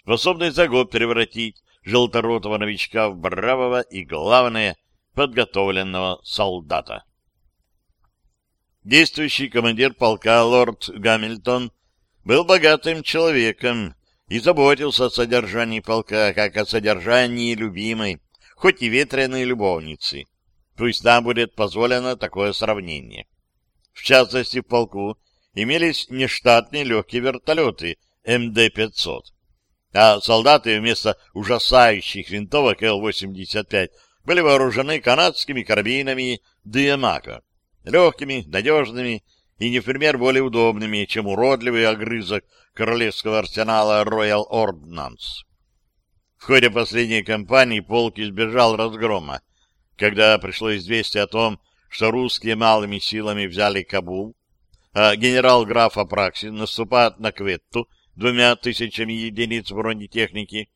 способный за год превратить желторотого новичка в бравого и, главное, подготовленного солдата. Действующий командир полка лорд Гамильтон был богатым человеком и заботился о содержании полка, как о содержании любимой, хоть и ветреной любовницы. Пусть нам будет позволено такое сравнение. В частности, в полку имелись нештатные легкие вертолеты МД-500, а солдаты вместо ужасающих винтовок Л-85 были вооружены канадскими карабинами Диэмака, легкими, надежными и не в пример более удобными, чем уродливый огрызок королевского арсенала Royal Ordnance. В ходе последней кампании полк избежал разгрома, когда пришло известие о том, что русские малыми силами взяли Кабул, а генерал-граф Апраксин наступает на Кветту двумя тысячами единиц бронетехники,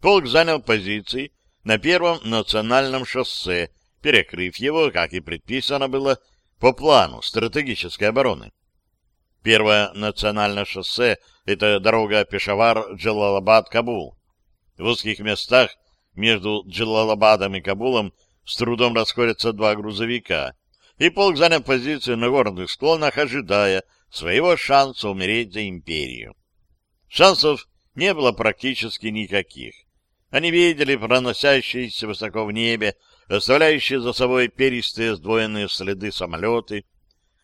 полк занял позиции на Первом национальном шоссе, перекрыв его, как и предписано было, по плану стратегической обороны. Первое национальное шоссе — это дорога Пешавар-Джалалабад-Кабул. В узких местах между Джалалабадом и Кабулом с трудом расходятся два грузовика, и полк занял позицию на горных склонах, ожидая своего шанса умереть за империю. Шансов не было практически никаких. Они видели проносящиеся высоко в небе, оставляющие за собой перистые сдвоенные следы самолеты,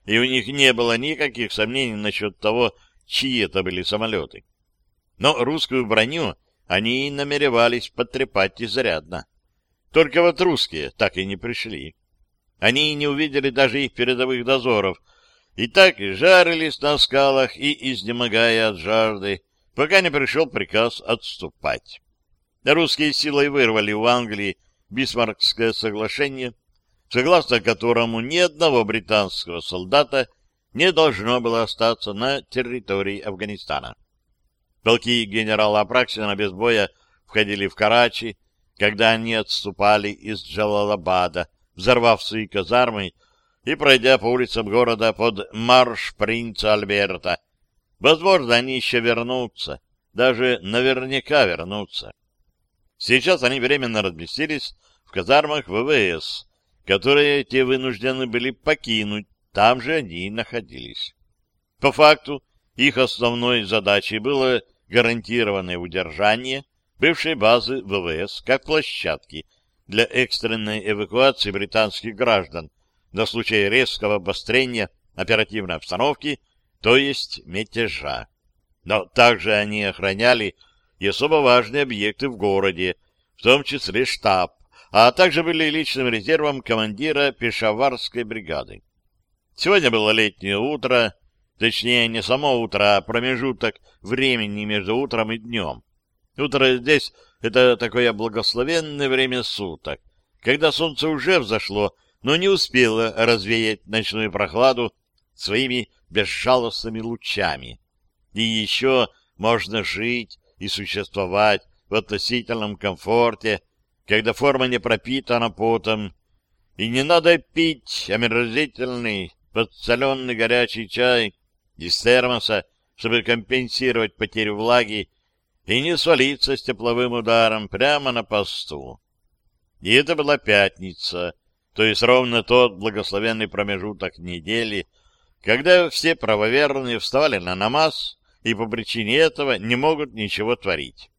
и у них не было никаких сомнений насчет того, чьи это были самолеты. Но русскую броню они и намеревались потрепать изрядно. Только вот русские так и не пришли. Они не увидели даже их передовых дозоров, и так и жарились на скалах, и, изнемогая от жажды, пока не пришел приказ отступать. Русские силой вырвали у Англии Бисмаркское соглашение, согласно которому ни одного британского солдата не должно было остаться на территории Афганистана. Полки генерала Апраксина без боя входили в Карачи, когда они отступали из Джалалабада, взорвав свои казармы и пройдя по улицам города под марш принца Альберта, Возможно, они еще вернутся, даже наверняка вернутся. Сейчас они временно разместились в казармах ВВС, которые те вынуждены были покинуть, там же они и находились. По факту, их основной задачей было гарантированное удержание бывшей базы ВВС как площадки для экстренной эвакуации британских граждан на случай резкого обострения оперативной обстановки – то есть мятежа. Но также они охраняли и особо важные объекты в городе, в том числе штаб, а также были личным резервом командира пешаварской бригады. Сегодня было летнее утро, точнее не само утро, а промежуток времени между утром и днем. Утро здесь — это такое благословенное время суток, когда солнце уже взошло, но не успело развеять ночную прохладу своими безжалостными лучами. И еще можно жить и существовать в относительном комфорте, когда форма не пропитана потом, и не надо пить омерзительный подсоленный горячий чай из термоса, чтобы компенсировать потерю влаги и не свалиться с тепловым ударом прямо на посту. И это была пятница, то есть ровно тот благословенный промежуток недели, когда все правоверные вставали на намаз и по причине этого не могут ничего творить.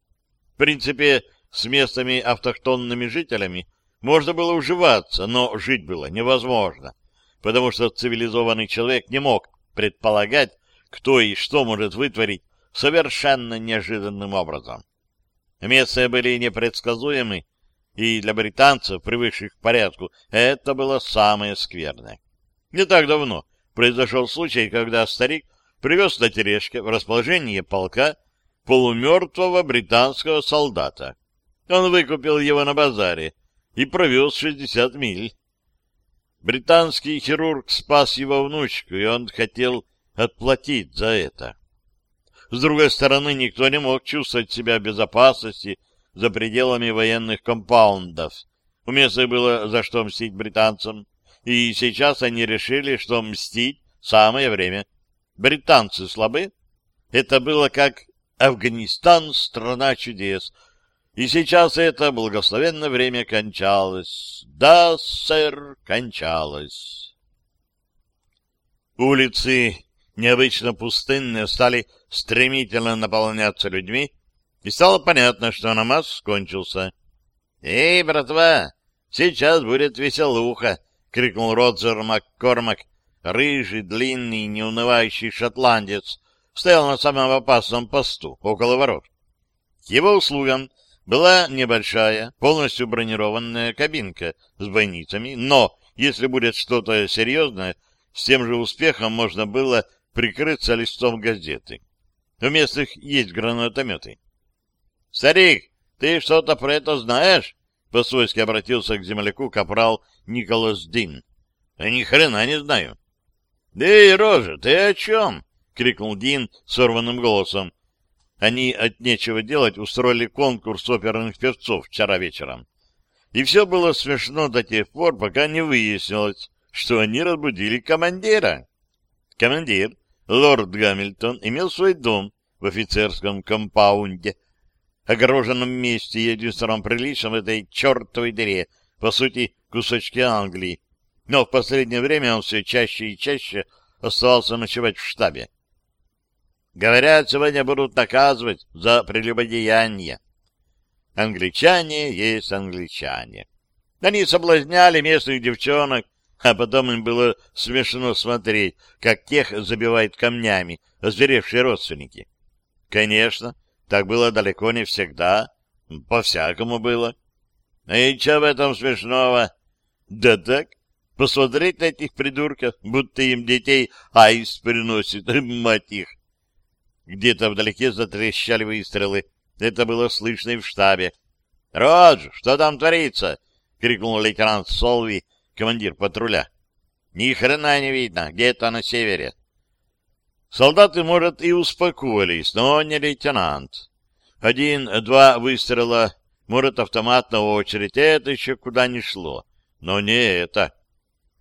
В принципе, с местными автохтонными жителями можно было уживаться, но жить было невозможно, потому что цивилизованный человек не мог предполагать, кто и что может вытворить совершенно неожиданным образом. Местные были непредсказуемы, и для британцев, привыкших к порядку, это было самое скверное. Не так давно произошел случай, когда старик привез на тележке в расположение полка полумертвого британского солдата. Он выкупил его на базаре и провез 60 миль. Британский хирург спас его внучку, и он хотел отплатить за это. С другой стороны, никто не мог чувствовать себя в безопасности за пределами военных компаундов. У было за что мстить британцам и сейчас они решили, что мстить самое время. Британцы слабы. Это было как Афганистан — страна чудес. И сейчас это благословенное время кончалось. Да, сэр, кончалось. Улицы, необычно пустынные, стали стремительно наполняться людьми, и стало понятно, что намаз кончился. «Эй, братва, сейчас будет веселуха!» крикнул Роджер МакКормак, рыжий, длинный, неунывающий шотландец, стоял на самом опасном посту, около ворот. К его услугам была небольшая, полностью бронированная кабинка с бойницами, но, если будет что-то серьезное, с тем же успехом можно было прикрыться листом газеты. У местных есть гранатометы. — Старик, ты что-то про это знаешь? По-свойски обратился к земляку капрал Николас Дин. «Да ни хрена не знаю». «Эй, Рожа, ты о чем?» — крикнул Дин сорванным голосом. Они от нечего делать устроили конкурс оперных певцов вчера вечером. И все было смешно до тех пор, пока не выяснилось, что они разбудили командира. Командир, лорд Гамильтон, имел свой дом в офицерском компаунде огороженном месте единственном приличном этой чертовой дыре, по сути, кусочке Англии. Но в последнее время он все чаще и чаще оставался ночевать в штабе. Говорят, сегодня будут наказывать за прелюбодеяние. Англичане есть англичане. Они соблазняли местных девчонок, а потом им было смешно смотреть, как тех забивают камнями озверевшие родственники. Конечно, так было далеко не всегда, по-всякому было. А и что в этом смешного? Да так, посмотреть на этих придурков, будто им детей айс приносит, мать их. Где-то вдалеке затрещали выстрелы. Это было слышно и в штабе. — Родж, что там творится? — крикнул лейтенант Солви, командир патруля. — Ни хрена не видно, где-то на севере. — Солдаты, может, и успокоились, но не лейтенант. Один-два выстрела, может, автоматная очередь, это еще куда не шло. Но не это.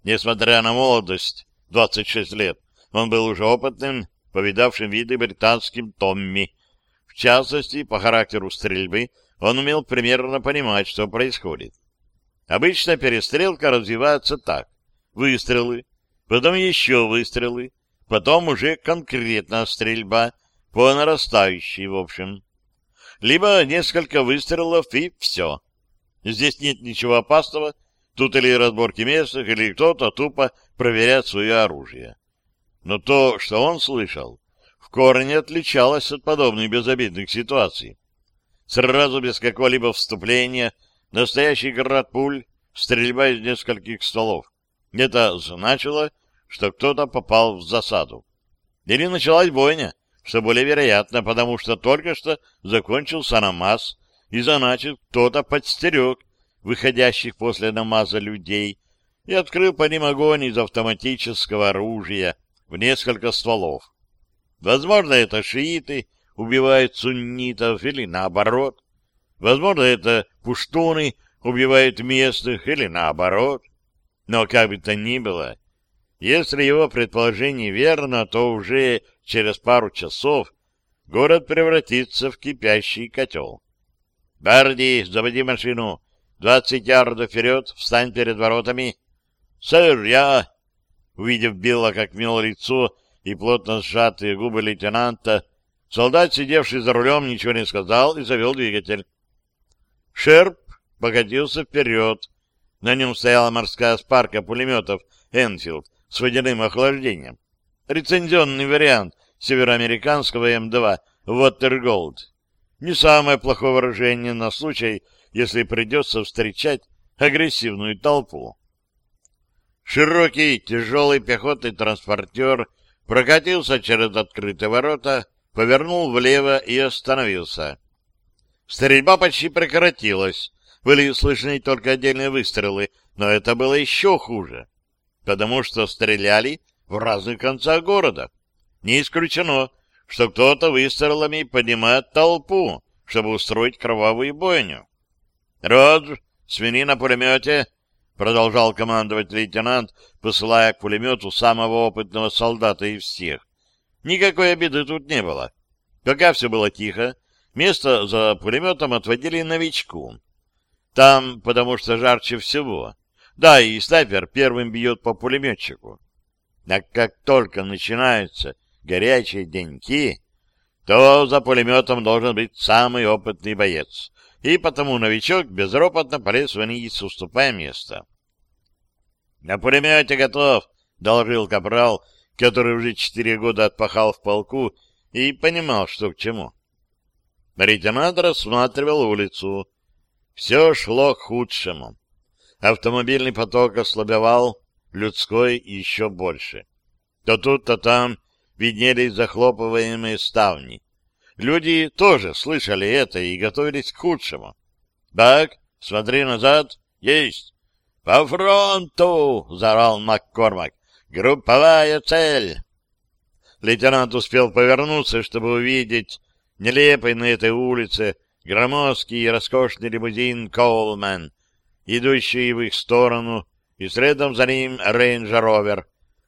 Несмотря на молодость, 26 лет, он был уже опытным, повидавшим виды британским Томми. В частности, по характеру стрельбы он умел примерно понимать, что происходит. Обычно перестрелка развивается так. Выстрелы, потом еще выстрелы, потом уже конкретно стрельба по нарастающей, в общем. Либо несколько выстрелов и все. Здесь нет ничего опасного, тут или разборки местных, или кто-то тупо проверяет свое оружие. Но то, что он слышал, в корне отличалось от подобных безобидных ситуаций. Сразу без какого-либо вступления настоящий град пуль, стрельба из нескольких столов. Это значило, что кто-то попал в засаду. Или началась бойня, что более вероятно, потому что только что закончился намаз, и значит, кто-то подстерег выходящих после намаза людей и открыл по ним огонь из автоматического оружия в несколько стволов. Возможно, это шииты убивают суннитов или наоборот. Возможно, это пуштуны убивают местных или наоборот. Но как бы то ни было, если его предположение верно, то уже через пару часов город превратится в кипящий котел. «Барди, заводи машину. Двадцать ярдов вперед, встань перед воротами». «Сэр, я...» Увидев Билла, как мело лицо и плотно сжатые губы лейтенанта, солдат, сидевший за рулем, ничего не сказал и завел двигатель. Шерп покатился вперед. На нем стояла морская спарка пулеметов «Энфилд», с водяным охлаждением. Рецензионный вариант североамериканского М2 Watergold. Не самое плохое выражение на случай, если придется встречать агрессивную толпу. Широкий, тяжелый пехотный транспортер прокатился через открытые ворота, повернул влево и остановился. Стрельба почти прекратилась. Были слышны только отдельные выстрелы, но это было еще хуже потому что стреляли в разных концах города. Не исключено, что кто-то выстрелами поднимает толпу, чтобы устроить кровавую бойню. «Родж, свини на пулемете!» — продолжал командовать лейтенант, посылая к пулемету самого опытного солдата из всех. Никакой обиды тут не было. Пока все было тихо, место за пулеметом отводили новичку. Там, потому что жарче всего. Да, и снайпер первым бьет по пулеметчику. А как только начинаются горячие деньки, то за пулеметом должен быть самый опытный боец, и потому новичок безропотно полез вниз, уступая место. — На пулемете готов, — доложил капрал, который уже четыре года отпахал в полку и понимал, что к чему. Лейтенант рассматривал улицу. Все шло к худшему. Автомобильный поток ослабевал, людской еще больше. То тут, то там виднелись захлопываемые ставни. Люди тоже слышали это и готовились к худшему. «Так, смотри назад. Есть!» «По фронту!» — заорал МакКормак. «Групповая цель!» Лейтенант успел повернуться, чтобы увидеть нелепый на этой улице громоздкий и роскошный лимузин Коулмен — идущий в их сторону, и следом за ним рейнджер-ровер,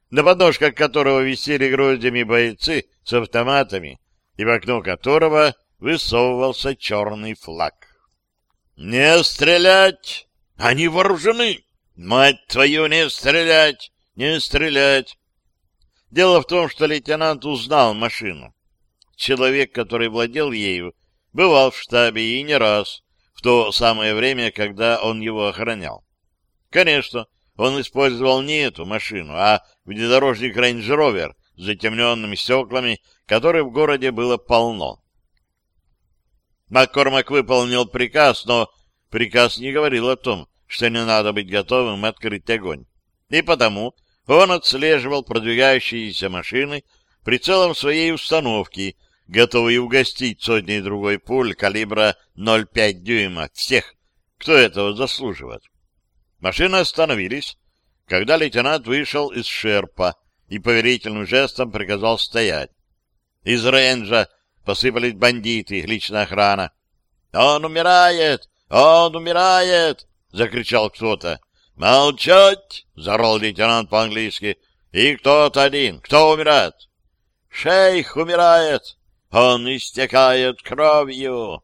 на подножках которого висели гроздями бойцы с автоматами, и в окно которого высовывался черный флаг. «Не стрелять! Они вооружены! Мать твою, не стрелять! Не стрелять!» Дело в том, что лейтенант узнал машину. Человек, который владел ею, бывал в штабе и не раз в то самое время, когда он его охранял. Конечно, он использовал не эту машину, а внедорожник Range Rover с затемненными стеклами, которой в городе было полно. Маккормак выполнил приказ, но приказ не говорил о том, что не надо быть готовым открыть огонь. И потому он отслеживал продвигающиеся машины прицелом своей установки — готовый угостить сотней другой пуль калибра 0,5 дюйма всех, кто этого заслуживает. Машины остановились, когда лейтенант вышел из шерпа и поверительным жестом приказал стоять. Из рейнджа посыпались бандиты, личная охрана. «Он умирает! Он умирает!» — закричал кто-то. «Молчать!» — заорал лейтенант по-английски. «И кто-то один. Кто умирает?» «Шейх умирает!» Он истекает кровью.